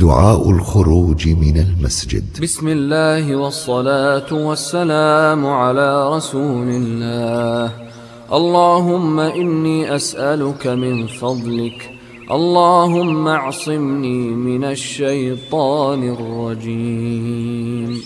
دعاء الخروج من المسجد. بسم الله والصلاة والسلام على رسول الله. اللهم إني أسألك من فضلك. اللهم اعصمني من الشيطان الرجيم.